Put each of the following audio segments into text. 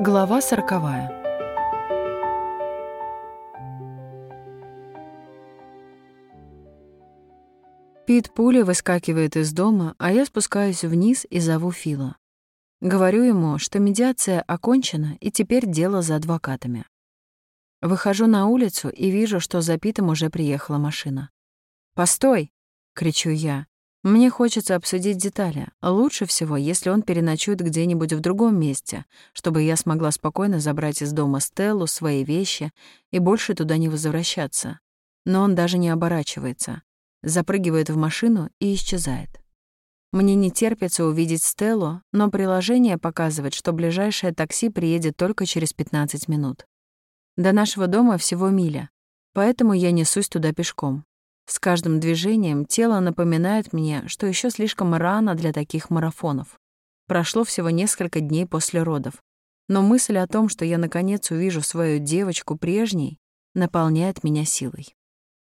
Глава сороковая. Пит пуля выскакивает из дома, а я спускаюсь вниз и зову Фила. Говорю ему, что медиация окончена, и теперь дело за адвокатами. Выхожу на улицу и вижу, что за Питом уже приехала машина. «Постой!» — кричу я. Мне хочется обсудить детали. Лучше всего, если он переночует где-нибудь в другом месте, чтобы я смогла спокойно забрать из дома Стеллу, свои вещи и больше туда не возвращаться. Но он даже не оборачивается запрыгивает в машину и исчезает. Мне не терпится увидеть Стеллу, но приложение показывает, что ближайшее такси приедет только через 15 минут. До нашего дома всего миля, поэтому я несусь туда пешком. С каждым движением тело напоминает мне, что еще слишком рано для таких марафонов. Прошло всего несколько дней после родов. Но мысль о том, что я наконец увижу свою девочку прежней, наполняет меня силой.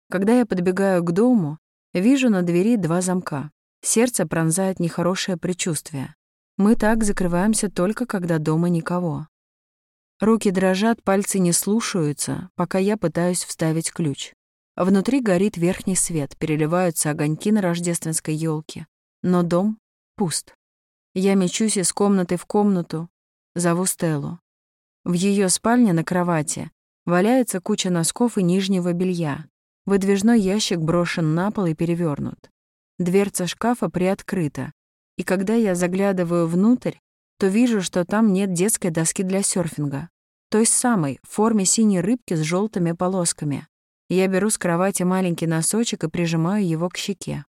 Когда я подбегаю к дому, вижу на двери два замка. Сердце пронзает нехорошее предчувствие. Мы так закрываемся только, когда дома никого. Руки дрожат, пальцы не слушаются, пока я пытаюсь вставить ключ. Внутри горит верхний свет, переливаются огоньки на рождественской елке, но дом пуст. Я мечусь из комнаты в комнату, зову Стеллу. В ее спальне на кровати валяется куча носков и нижнего белья. Выдвижной ящик брошен на пол и перевернут. Дверца шкафа приоткрыта, и когда я заглядываю внутрь, то вижу, что там нет детской доски для серфинга. Той самой, в форме синей рыбки с желтыми полосками. Я беру с кровати маленький носочек и прижимаю его к щеке.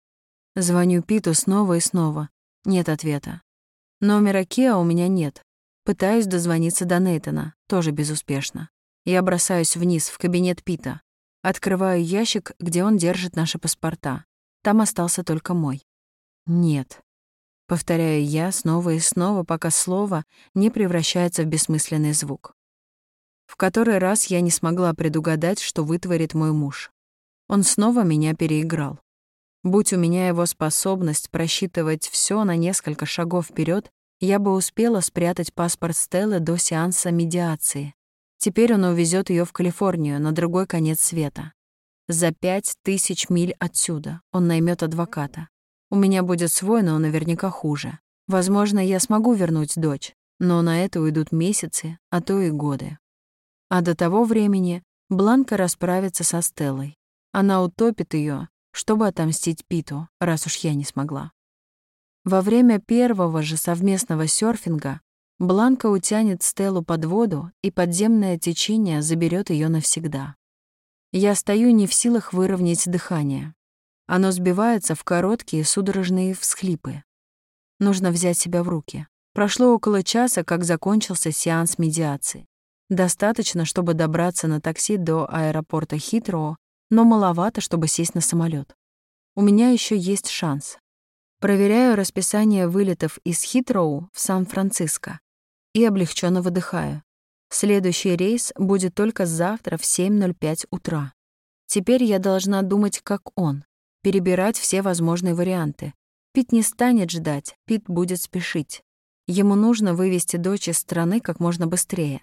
Звоню Питу снова и снова. Нет ответа. Номера Киа у меня нет. Пытаюсь дозвониться до Нейтана, тоже безуспешно. Я бросаюсь вниз, в кабинет Пита. Открываю ящик, где он держит наши паспорта. Там остался только мой. Нет. Повторяю я снова и снова, пока слово не превращается в бессмысленный звук. В который раз я не смогла предугадать, что вытворит мой муж. Он снова меня переиграл. Будь у меня его способность просчитывать все на несколько шагов вперед, я бы успела спрятать паспорт Стеллы до сеанса медиации. Теперь он увезет ее в Калифорнию, на другой конец света. За пять тысяч миль отсюда он наймет адвоката. У меня будет свой, но наверняка хуже. Возможно, я смогу вернуть дочь, но на это уйдут месяцы, а то и годы. А до того времени Бланка расправится со Стеллой. Она утопит ее, чтобы отомстить Питу, раз уж я не смогла. Во время первого же совместного серфинга Бланка утянет Стеллу под воду, и подземное течение заберет ее навсегда. Я стою не в силах выровнять дыхание. Оно сбивается в короткие судорожные всхлипы. Нужно взять себя в руки. Прошло около часа, как закончился сеанс медиации. Достаточно, чтобы добраться на такси до аэропорта Хитроу, но маловато, чтобы сесть на самолет. У меня еще есть шанс. Проверяю расписание вылетов из Хитроу в Сан-Франциско и облегченно выдыхаю. Следующий рейс будет только завтра в 7.05 утра. Теперь я должна думать, как он, перебирать все возможные варианты. Пит не станет ждать, Пит будет спешить. Ему нужно вывести дочь из страны как можно быстрее.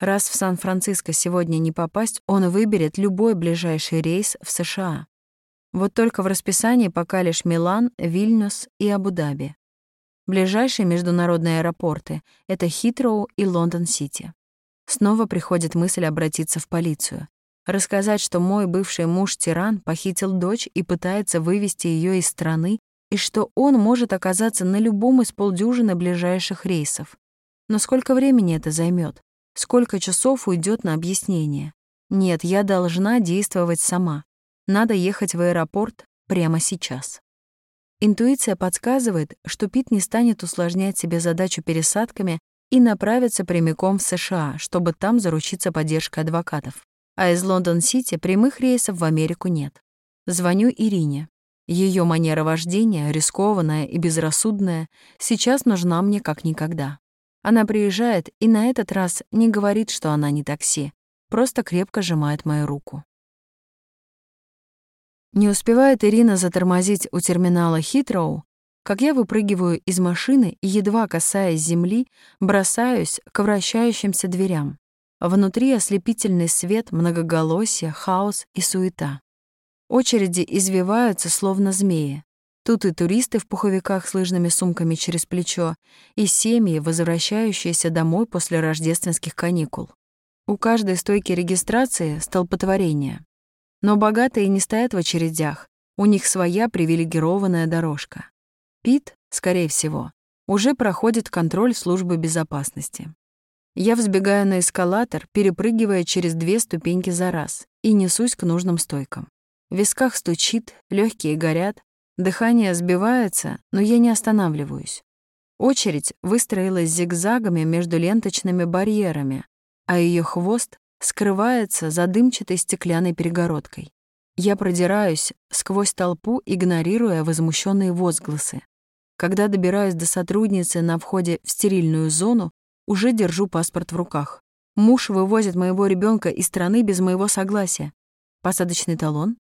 Раз в Сан-Франциско сегодня не попасть, он выберет любой ближайший рейс в США. Вот только в расписании пока лишь Милан, Вильнюс и Абу-Даби. Ближайшие международные аэропорты — это Хитроу и Лондон-Сити. Снова приходит мысль обратиться в полицию. Рассказать, что мой бывший муж-тиран похитил дочь и пытается вывести ее из страны, и что он может оказаться на любом из полдюжины ближайших рейсов. Но сколько времени это займет? Сколько часов уйдет на объяснение? Нет, я должна действовать сама. Надо ехать в аэропорт прямо сейчас. Интуиция подсказывает, что Пит не станет усложнять себе задачу пересадками и направится прямиком в США, чтобы там заручиться поддержкой адвокатов. А из Лондон-Сити прямых рейсов в Америку нет. Звоню Ирине. Ее манера вождения, рискованная и безрассудная, сейчас нужна мне как никогда. Она приезжает и на этот раз не говорит, что она не такси, просто крепко сжимает мою руку. Не успевает Ирина затормозить у терминала Хитроу, как я выпрыгиваю из машины и, едва касаясь земли, бросаюсь к вращающимся дверям. Внутри ослепительный свет, многоголосие, хаос и суета. Очереди извиваются, словно змеи. Тут и туристы в пуховиках с лыжными сумками через плечо, и семьи, возвращающиеся домой после рождественских каникул. У каждой стойки регистрации — столпотворение. Но богатые не стоят в очередях, у них своя привилегированная дорожка. Пит, скорее всего, уже проходит контроль службы безопасности. Я взбегаю на эскалатор, перепрыгивая через две ступеньки за раз, и несусь к нужным стойкам. В висках стучит, легкие горят, дыхание сбивается, но я не останавливаюсь. Очередь выстроилась зигзагами между ленточными барьерами, а ее хвост скрывается за дымчатой стеклянной перегородкой. Я продираюсь сквозь толпу, игнорируя возмущенные возгласы. Когда добираюсь до сотрудницы на входе в стерильную зону, уже держу паспорт в руках. Муж вывозит моего ребенка из страны без моего согласия. Посадочный талон?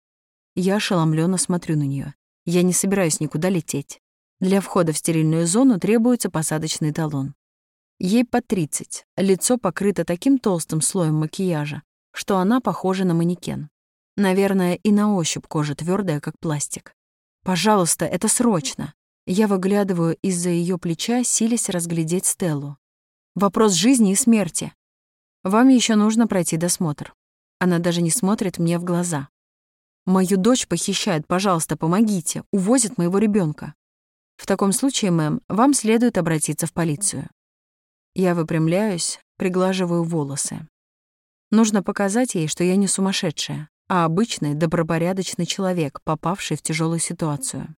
Я ошеломленно смотрю на нее. Я не собираюсь никуда лететь. Для входа в стерильную зону требуется посадочный талон. Ей по 30, лицо покрыто таким толстым слоем макияжа, что она похожа на манекен. Наверное, и на ощупь кожа твердая, как пластик. «Пожалуйста, это срочно!» Я выглядываю из-за ее плеча, силясь разглядеть Стеллу. «Вопрос жизни и смерти. Вам еще нужно пройти досмотр». Она даже не смотрит мне в глаза. Мою дочь похищают, пожалуйста, помогите, увозят моего ребенка. В таком случае, мэм, вам следует обратиться в полицию. Я выпрямляюсь, приглаживаю волосы. Нужно показать ей, что я не сумасшедшая, а обычный добропорядочный человек, попавший в тяжелую ситуацию.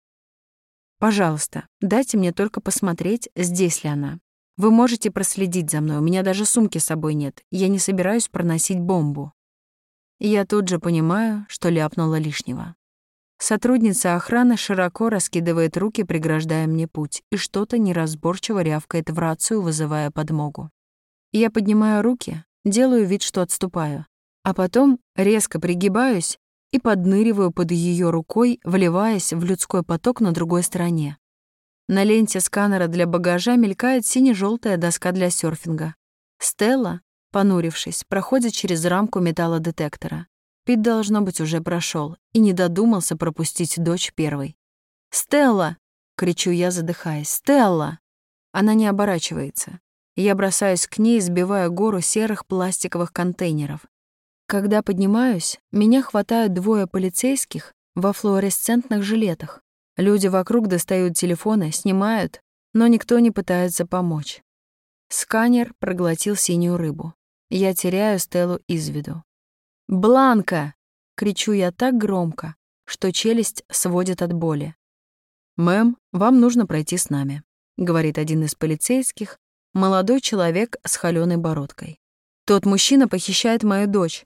Пожалуйста, дайте мне только посмотреть, здесь ли она. Вы можете проследить за мной, у меня даже сумки с собой нет, я не собираюсь проносить бомбу. Я тут же понимаю, что ляпнула лишнего. Сотрудница охраны широко раскидывает руки, преграждая мне путь, и что-то неразборчиво рявкает в рацию, вызывая подмогу. Я поднимаю руки, делаю вид, что отступаю, а потом резко пригибаюсь и подныриваю под ее рукой, вливаясь в людской поток на другой стороне. На ленте сканера для багажа мелькает сине желтая доска для серфинга. Стелла, понурившись, проходит через рамку металлодетектора. Пит, должно быть, уже прошел и не додумался пропустить дочь первой. «Стелла!» — кричу я, задыхаясь. «Стелла!» Она не оборачивается. Я бросаюсь к ней, сбивая гору серых пластиковых контейнеров. Когда поднимаюсь, меня хватают двое полицейских во флуоресцентных жилетах. Люди вокруг достают телефоны, снимают, но никто не пытается помочь. Сканер проглотил синюю рыбу. Я теряю Стеллу из виду. «Бланка!» — кричу я так громко, что челюсть сводит от боли. «Мэм, вам нужно пройти с нами», — говорит один из полицейских, молодой человек с холёной бородкой. «Тот мужчина похищает мою дочь.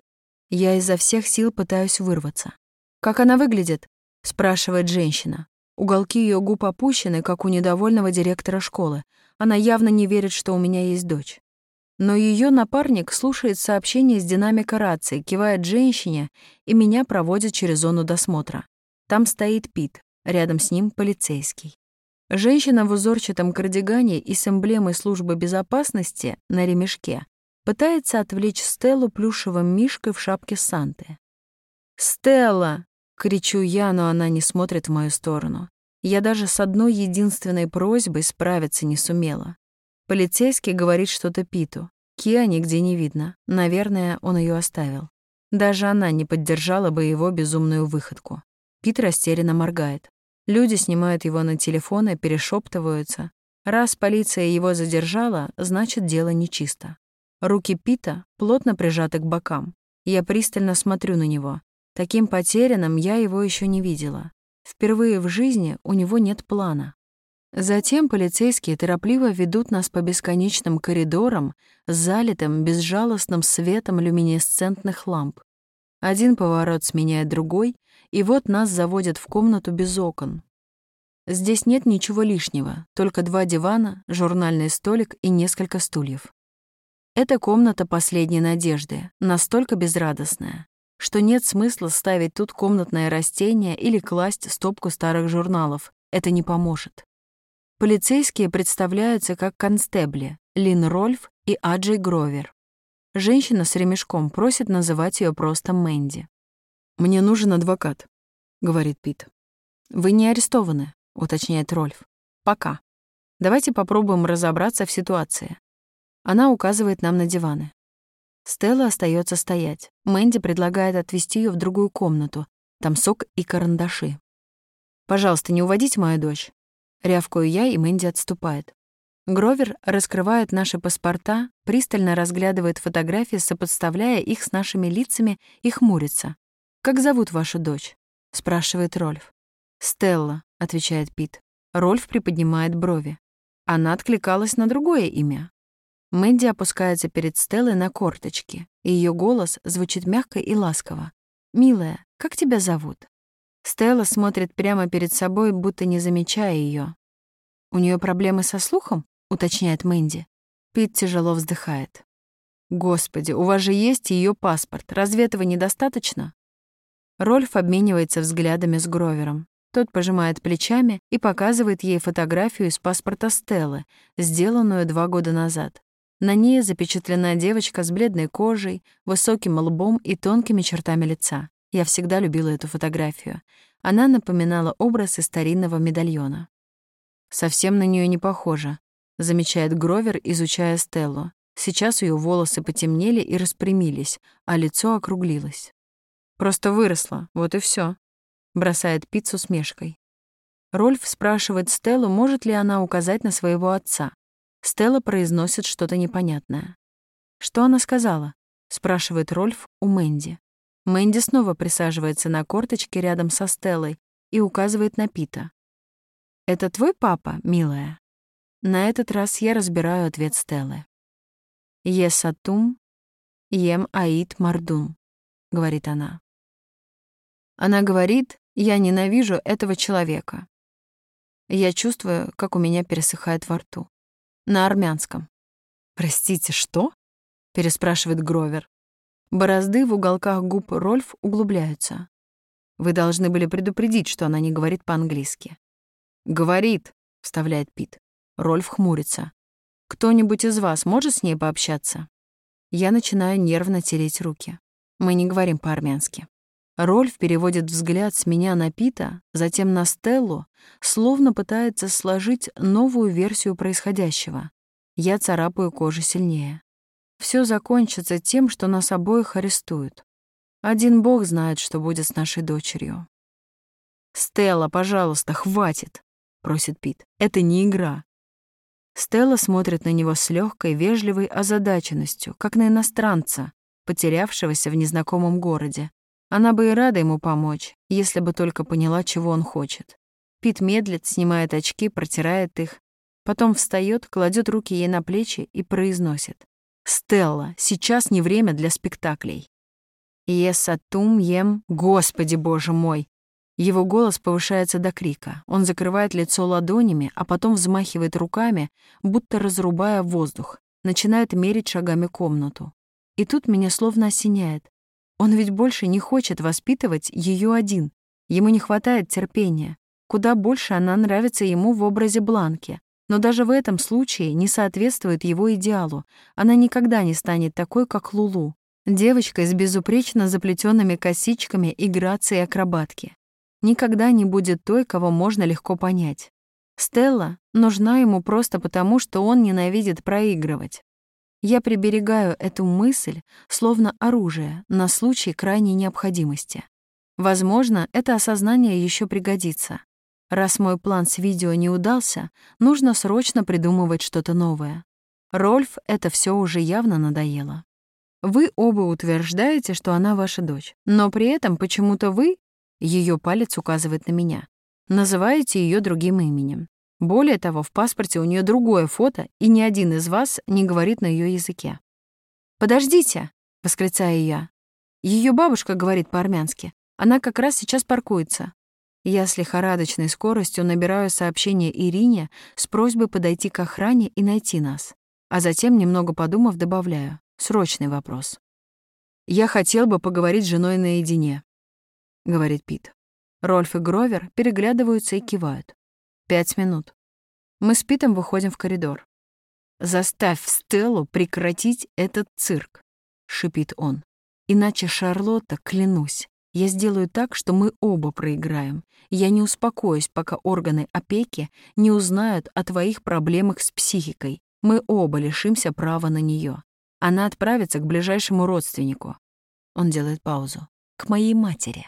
Я изо всех сил пытаюсь вырваться. «Как она выглядит?» — спрашивает женщина. Уголки ее губ опущены, как у недовольного директора школы. Она явно не верит, что у меня есть дочь. Но ее напарник слушает сообщение с динамика рации, кивает женщине, и меня проводит через зону досмотра. Там стоит Пит, рядом с ним полицейский. Женщина в узорчатом кардигане и с эмблемой службы безопасности на ремешке пытается отвлечь Стеллу плюшевым мишкой в шапке Санты. «Стелла!» — кричу я, но она не смотрит в мою сторону. Я даже с одной единственной просьбой справиться не сумела. Полицейский говорит что-то Питу. Киа нигде не видно. Наверное, он ее оставил. Даже она не поддержала бы его безумную выходку. Пит растерянно моргает. Люди снимают его на телефон и перешептываются. Раз полиция его задержала, значит, дело нечисто. Руки Пита плотно прижаты к бокам. Я пристально смотрю на него. Таким потерянным я его еще не видела. Впервые в жизни у него нет плана. Затем полицейские торопливо ведут нас по бесконечным коридорам, залитым безжалостным светом люминесцентных ламп. Один поворот сменяет другой, и вот нас заводят в комнату без окон. Здесь нет ничего лишнего, только два дивана, журнальный столик и несколько стульев. Эта комната последней надежды, настолько безрадостная, что нет смысла ставить тут комнатное растение или класть стопку старых журналов. Это не поможет. Полицейские представляются как констебли Лин Рольф и Аджей Гровер. Женщина с ремешком просит называть ее просто Мэнди. «Мне нужен адвокат», — говорит Пит. «Вы не арестованы», — уточняет Рольф. «Пока. Давайте попробуем разобраться в ситуации». Она указывает нам на диваны. Стелла остается стоять. Мэнди предлагает отвезти ее в другую комнату. Там сок и карандаши. «Пожалуйста, не уводите мою дочь». Рявкаю я, и Мэнди отступает. Гровер раскрывает наши паспорта, пристально разглядывает фотографии, сопоставляя их с нашими лицами и хмурится. «Как зовут вашу дочь?» — спрашивает Рольф. «Стелла», — отвечает Пит. Рольф приподнимает брови. Она откликалась на другое имя. Мэнди опускается перед Стеллой на корточки, и ее голос звучит мягко и ласково. «Милая, как тебя зовут?» Стелла смотрит прямо перед собой, будто не замечая ее. «У нее проблемы со слухом?» — уточняет Мэнди. Пит тяжело вздыхает. «Господи, у вас же есть ее паспорт. Разве этого недостаточно?» Рольф обменивается взглядами с Гровером. Тот пожимает плечами и показывает ей фотографию из паспорта Стеллы, сделанную два года назад. На ней запечатлена девочка с бледной кожей, высоким лбом и тонкими чертами лица. Я всегда любила эту фотографию. Она напоминала образ из старинного медальона. «Совсем на нее не похоже», — замечает Гровер, изучая Стеллу. Сейчас ее волосы потемнели и распрямились, а лицо округлилось. Просто выросла, вот и все. Бросает пиццу с мешкой. Рольф спрашивает Стеллу, может ли она указать на своего отца. Стелла произносит что-то непонятное. «Что она сказала?» — спрашивает Рольф у Мэнди. Мэнди снова присаживается на корточке рядом со Стеллой и указывает на Пита. «Это твой папа, милая?» На этот раз я разбираю ответ Стеллы. «Есатум, ем аид мардум», — говорит она. Она говорит, я ненавижу этого человека. Я чувствую, как у меня пересыхает во рту. На армянском. «Простите, что?» — переспрашивает Гровер. Борозды в уголках губ Рольф углубляются. Вы должны были предупредить, что она не говорит по-английски. «Говорит», — вставляет Пит. Рольф хмурится. «Кто-нибудь из вас может с ней пообщаться?» Я начинаю нервно тереть руки. Мы не говорим по-армянски. Рольф переводит взгляд с меня на Пита, затем на Стеллу, словно пытается сложить новую версию происходящего. Я царапаю кожу сильнее. Все закончится тем, что нас обоих арестуют. Один бог знает, что будет с нашей дочерью. «Стелла, пожалуйста, хватит!» — просит Пит. «Это не игра». Стелла смотрит на него с легкой, вежливой озадаченностью, как на иностранца, потерявшегося в незнакомом городе. Она бы и рада ему помочь, если бы только поняла, чего он хочет. Пит медлит, снимает очки, протирает их, потом встает, кладет руки ей на плечи и произносит. «Стелла, сейчас не время для спектаклей». «Есатум ем, Господи Боже мой!» Его голос повышается до крика. Он закрывает лицо ладонями, а потом взмахивает руками, будто разрубая воздух, начинает мерить шагами комнату. И тут меня словно осеняет. Он ведь больше не хочет воспитывать ее один. Ему не хватает терпения. Куда больше она нравится ему в образе Бланки. Но даже в этом случае не соответствует его идеалу. Она никогда не станет такой, как Лулу. Девочкой с безупречно заплетенными косичками и грацией акробатки. Никогда не будет той, кого можно легко понять. Стелла нужна ему просто потому, что он ненавидит проигрывать. Я приберегаю эту мысль, словно оружие, на случай крайней необходимости. Возможно, это осознание еще пригодится. Раз мой план с видео не удался, нужно срочно придумывать что-то новое. Рольф это все уже явно надоело. Вы оба утверждаете, что она ваша дочь, но при этом почему-то вы, ее палец указывает на меня, называете ее другим именем. Более того, в паспорте у нее другое фото, и ни один из вас не говорит на ее языке. «Подождите!» — восклицаю я. Ее бабушка говорит по-армянски. Она как раз сейчас паркуется. Я с лихорадочной скоростью набираю сообщение Ирине с просьбой подойти к охране и найти нас. А затем, немного подумав, добавляю. Срочный вопрос. «Я хотел бы поговорить с женой наедине», — говорит Пит. Рольф и Гровер переглядываются и кивают. Пять минут. Мы с Питом выходим в коридор. «Заставь Стеллу прекратить этот цирк», — шипит он. «Иначе, Шарлотта, клянусь, я сделаю так, что мы оба проиграем. Я не успокоюсь, пока органы опеки не узнают о твоих проблемах с психикой. Мы оба лишимся права на нее. Она отправится к ближайшему родственнику. Он делает паузу. К моей матери.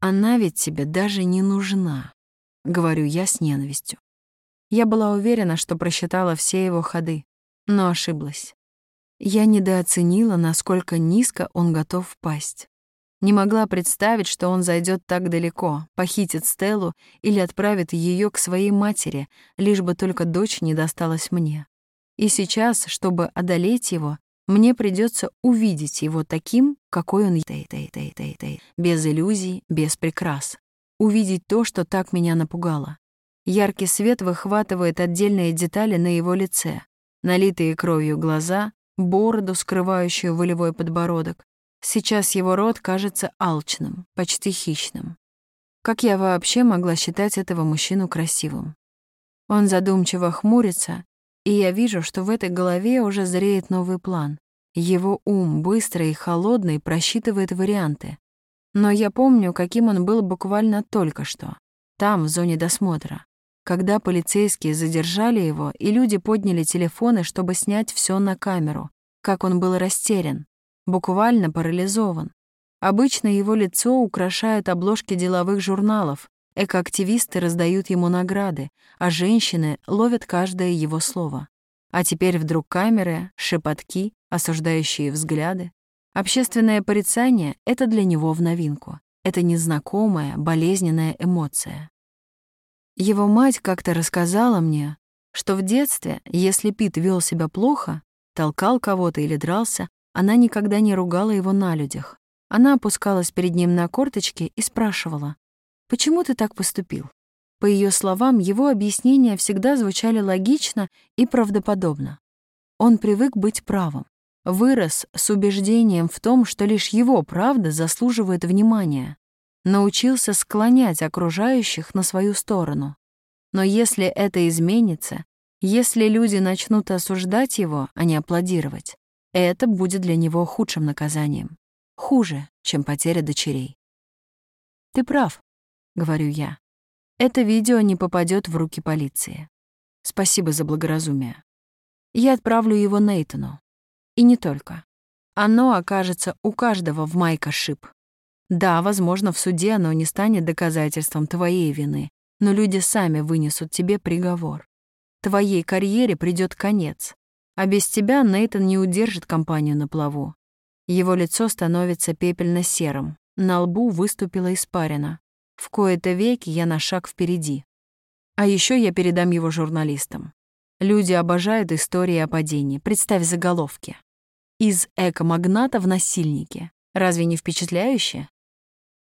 Она ведь тебе даже не нужна, говорю я с ненавистью. Я была уверена, что просчитала все его ходы, но ошиблась. Я недооценила, насколько низко он готов впасть. Не могла представить, что он зайдет так далеко, похитит Стеллу или отправит ее к своей матери, лишь бы только дочь не досталась мне. И сейчас, чтобы одолеть его, мне придется увидеть его таким, какой он без иллюзий, без прикрас. Увидеть то, что так меня напугало. Яркий свет выхватывает отдельные детали на его лице. Налитые кровью глаза, бороду, скрывающую волевой подбородок. Сейчас его рот кажется алчным, почти хищным. Как я вообще могла считать этого мужчину красивым? Он задумчиво хмурится, и я вижу, что в этой голове уже зреет новый план. Его ум, быстрый и холодный, просчитывает варианты. Но я помню, каким он был буквально только что, там, в зоне досмотра, когда полицейские задержали его, и люди подняли телефоны, чтобы снять все на камеру, как он был растерян, буквально парализован. Обычно его лицо украшают обложки деловых журналов, Экоактивисты раздают ему награды, а женщины ловят каждое его слово. А теперь вдруг камеры, шепотки, осуждающие взгляды. Общественное порицание — это для него в новинку. Это незнакомая, болезненная эмоция. Его мать как-то рассказала мне, что в детстве, если Пит вел себя плохо, толкал кого-то или дрался, она никогда не ругала его на людях. Она опускалась перед ним на корточки и спрашивала, Почему ты так поступил? По ее словам, его объяснения всегда звучали логично и правдоподобно. Он привык быть правым, вырос с убеждением в том, что лишь его правда заслуживает внимания, научился склонять окружающих на свою сторону. Но если это изменится, если люди начнут осуждать его, а не аплодировать, это будет для него худшим наказанием. Хуже, чем потеря дочерей. Ты прав, — говорю я. «Это видео не попадет в руки полиции. Спасибо за благоразумие. Я отправлю его Нейтану. И не только. Оно окажется у каждого в Майка Шип. Да, возможно, в суде оно не станет доказательством твоей вины, но люди сами вынесут тебе приговор. Твоей карьере придет конец, а без тебя Нейтан не удержит компанию на плаву. Его лицо становится пепельно-серым, на лбу выступила испарина. В кои-то веки я на шаг впереди. А еще я передам его журналистам. Люди обожают истории о падении. Представь заголовки. Из эко-магната в насильнике. Разве не впечатляюще?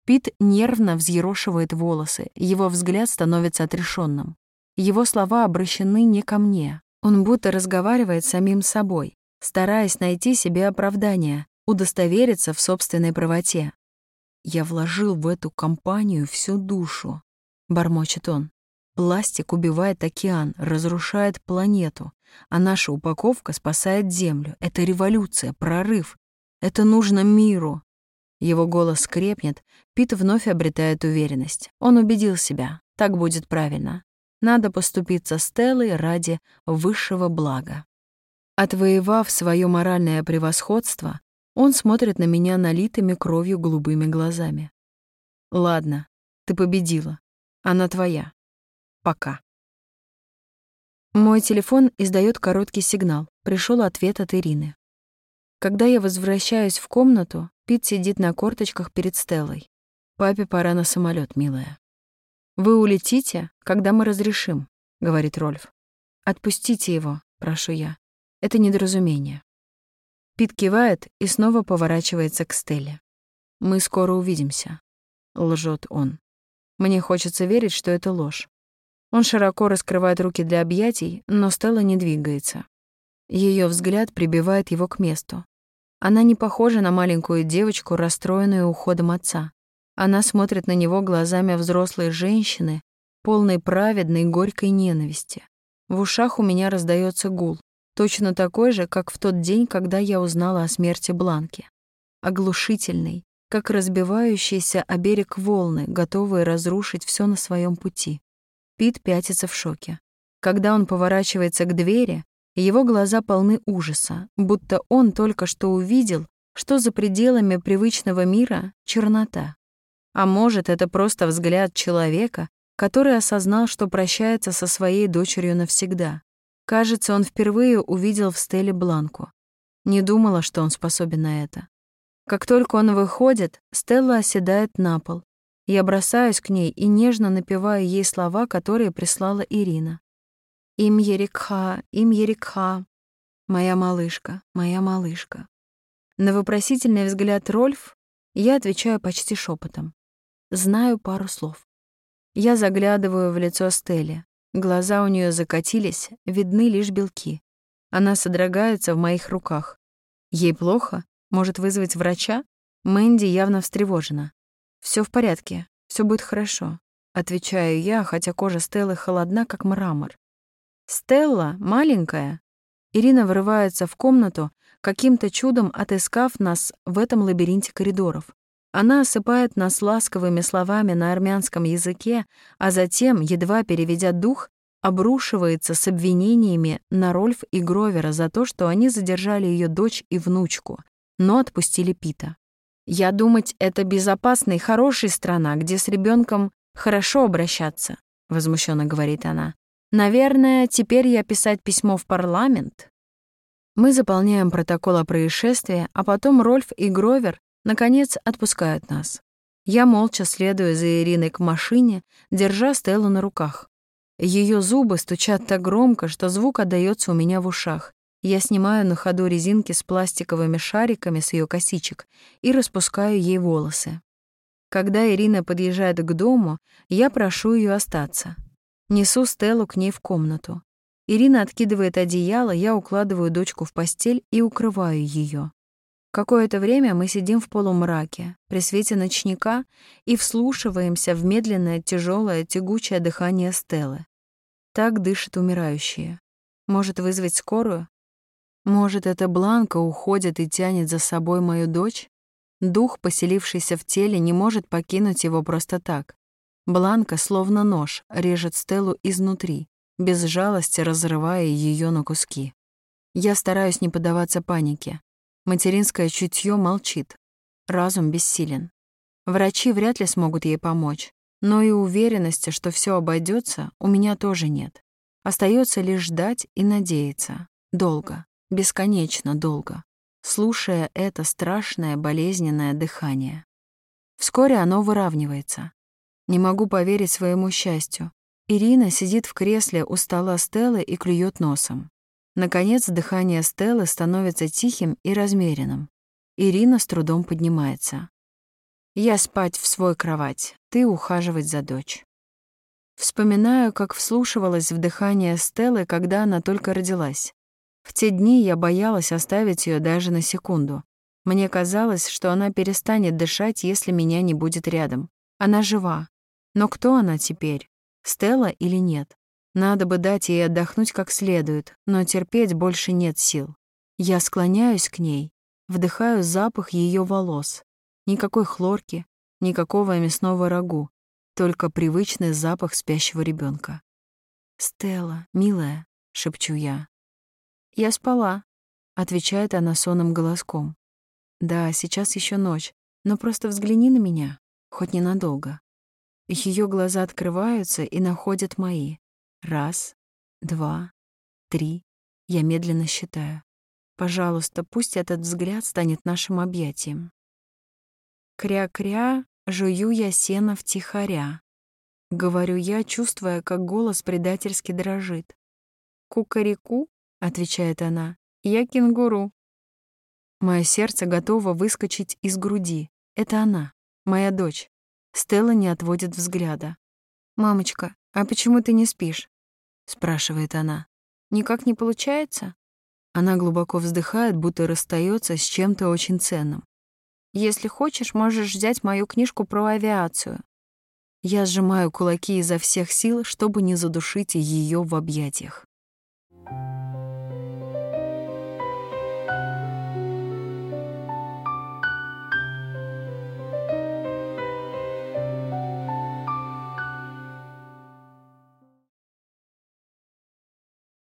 Пит нервно взъерошивает волосы, его взгляд становится отрешенным. Его слова обращены не ко мне. Он будто разговаривает с самим собой, стараясь найти себе оправдание, удостовериться в собственной правоте. Я вложил в эту компанию всю душу, бормочет он. Пластик убивает океан, разрушает планету, а наша упаковка спасает Землю. Это революция, прорыв. Это нужно миру. Его голос скрепнет, Пит вновь обретает уверенность. Он убедил себя, так будет правильно. Надо поступиться Стеллой ради высшего блага. Отвоевав свое моральное превосходство, он смотрит на меня налитыми кровью голубыми глазами. «Ладно, ты победила. Она твоя. Пока». Мой телефон издает короткий сигнал. Пришел ответ от Ирины. Когда я возвращаюсь в комнату, Пит сидит на корточках перед Стеллой. «Папе пора на самолет, милая». «Вы улетите, когда мы разрешим», — говорит Рольф. «Отпустите его», — прошу я. «Это недоразумение». Пит кивает и снова поворачивается к Стелле. «Мы скоро увидимся», — лжет он. Мне хочется верить, что это ложь. Он широко раскрывает руки для объятий, но Стелла не двигается. Ее взгляд прибивает его к месту. Она не похожа на маленькую девочку, расстроенную уходом отца. Она смотрит на него глазами взрослой женщины, полной праведной горькой ненависти. В ушах у меня раздается гул, точно такой же, как в тот день, когда я узнала о смерти Бланки. Оглушительный, как разбивающиеся о берег волны, готовые разрушить все на своем пути. Пит пятится в шоке. Когда он поворачивается к двери, его глаза полны ужаса, будто он только что увидел, что за пределами привычного мира чернота. А может, это просто взгляд человека, который осознал, что прощается со своей дочерью навсегда. Кажется, он впервые увидел в Стелле Бланку. Не думала, что он способен на это. Как только он выходит, Стелла оседает на пол. Я бросаюсь к ней и нежно напеваю ей слова, которые прислала Ирина. «Им Ерикха, им Ерикха, моя малышка, моя малышка». На вопросительный взгляд Рольф я отвечаю почти шепотом. Знаю пару слов. Я заглядываю в лицо Стелли. Глаза у нее закатились, видны лишь белки. Она содрогается в моих руках. Ей плохо? Может вызвать врача? Мэнди явно встревожена. Все в порядке, все будет хорошо», — отвечаю я, хотя кожа Стеллы холодна, как мрамор. «Стелла маленькая». Ирина врывается в комнату, каким-то чудом отыскав нас в этом лабиринте коридоров. Она осыпает нас ласковыми словами на армянском языке, а затем, едва переведя дух, обрушивается с обвинениями на Рольф и Гровера за то, что они задержали ее дочь и внучку, но отпустили Пита. Я думать, это безопасная и хорошая страна, где с ребенком хорошо обращаться, возмущенно говорит она. Наверное, теперь я писать письмо в парламент. Мы заполняем протокол о происшествии, а потом Рольф и Гровер наконец отпускают нас. Я молча следую за Ириной к машине, держа Стеллу на руках. Ее зубы стучат так громко, что звук отдаётся у меня в ушах. Я снимаю на ходу резинки с пластиковыми шариками с ее косичек и распускаю ей волосы. Когда Ирина подъезжает к дому, я прошу ее остаться. Несу Стеллу к ней в комнату. Ирина откидывает одеяло, я укладываю дочку в постель и укрываю ее. Какое-то время мы сидим в полумраке, при свете ночника, и вслушиваемся в медленное, тяжелое, тягучее дыхание Стеллы. Так дышит умирающие. Может вызвать скорую? Может, эта Бланка уходит и тянет за собой мою дочь? Дух, поселившийся в теле, не может покинуть его просто так. Бланка, словно нож, режет Стеллу изнутри, без жалости разрывая ее на куски. Я стараюсь не поддаваться панике. Материнское чутье молчит. Разум бессилен. Врачи вряд ли смогут ей помочь, но и уверенности, что все обойдется, у меня тоже нет. Остается лишь ждать и надеяться. Долго бесконечно долго, слушая это страшное болезненное дыхание. Вскоре оно выравнивается. Не могу поверить своему счастью. Ирина сидит в кресле у стола Стеллы и клюет носом. Наконец, дыхание Стеллы становится тихим и размеренным. Ирина с трудом поднимается. «Я спать в свой кровать, ты ухаживать за дочь». Вспоминаю, как вслушивалась в дыхание Стеллы, когда она только родилась. В те дни я боялась оставить ее даже на секунду. Мне казалось, что она перестанет дышать, если меня не будет рядом. Она жива. Но кто она теперь? Стелла или нет? Надо бы дать ей отдохнуть как следует, но терпеть больше нет сил. Я склоняюсь к ней, вдыхаю запах ее волос. Никакой хлорки, никакого мясного рагу, только привычный запах спящего ребенка. «Стелла, милая», — шепчу я, «Я спала», — отвечает она сонным голоском. «Да, сейчас еще ночь, но просто взгляни на меня, хоть ненадолго». Ее глаза открываются и находят мои. Раз, два, три. Я медленно считаю. Пожалуйста, пусть этот взгляд станет нашим объятием. Кря-кря, жую я сено втихаря. Говорю я, чувствуя, как голос предательски дрожит. Кукареку — отвечает она. «Я кенгуру». Мое сердце готово выскочить из груди. Это она, моя дочь. Стелла не отводит взгляда. «Мамочка, а почему ты не спишь?» — спрашивает она. «Никак не получается?» Она глубоко вздыхает, будто расстается с чем-то очень ценным. «Если хочешь, можешь взять мою книжку про авиацию». Я сжимаю кулаки изо всех сил, чтобы не задушить ее в объятиях.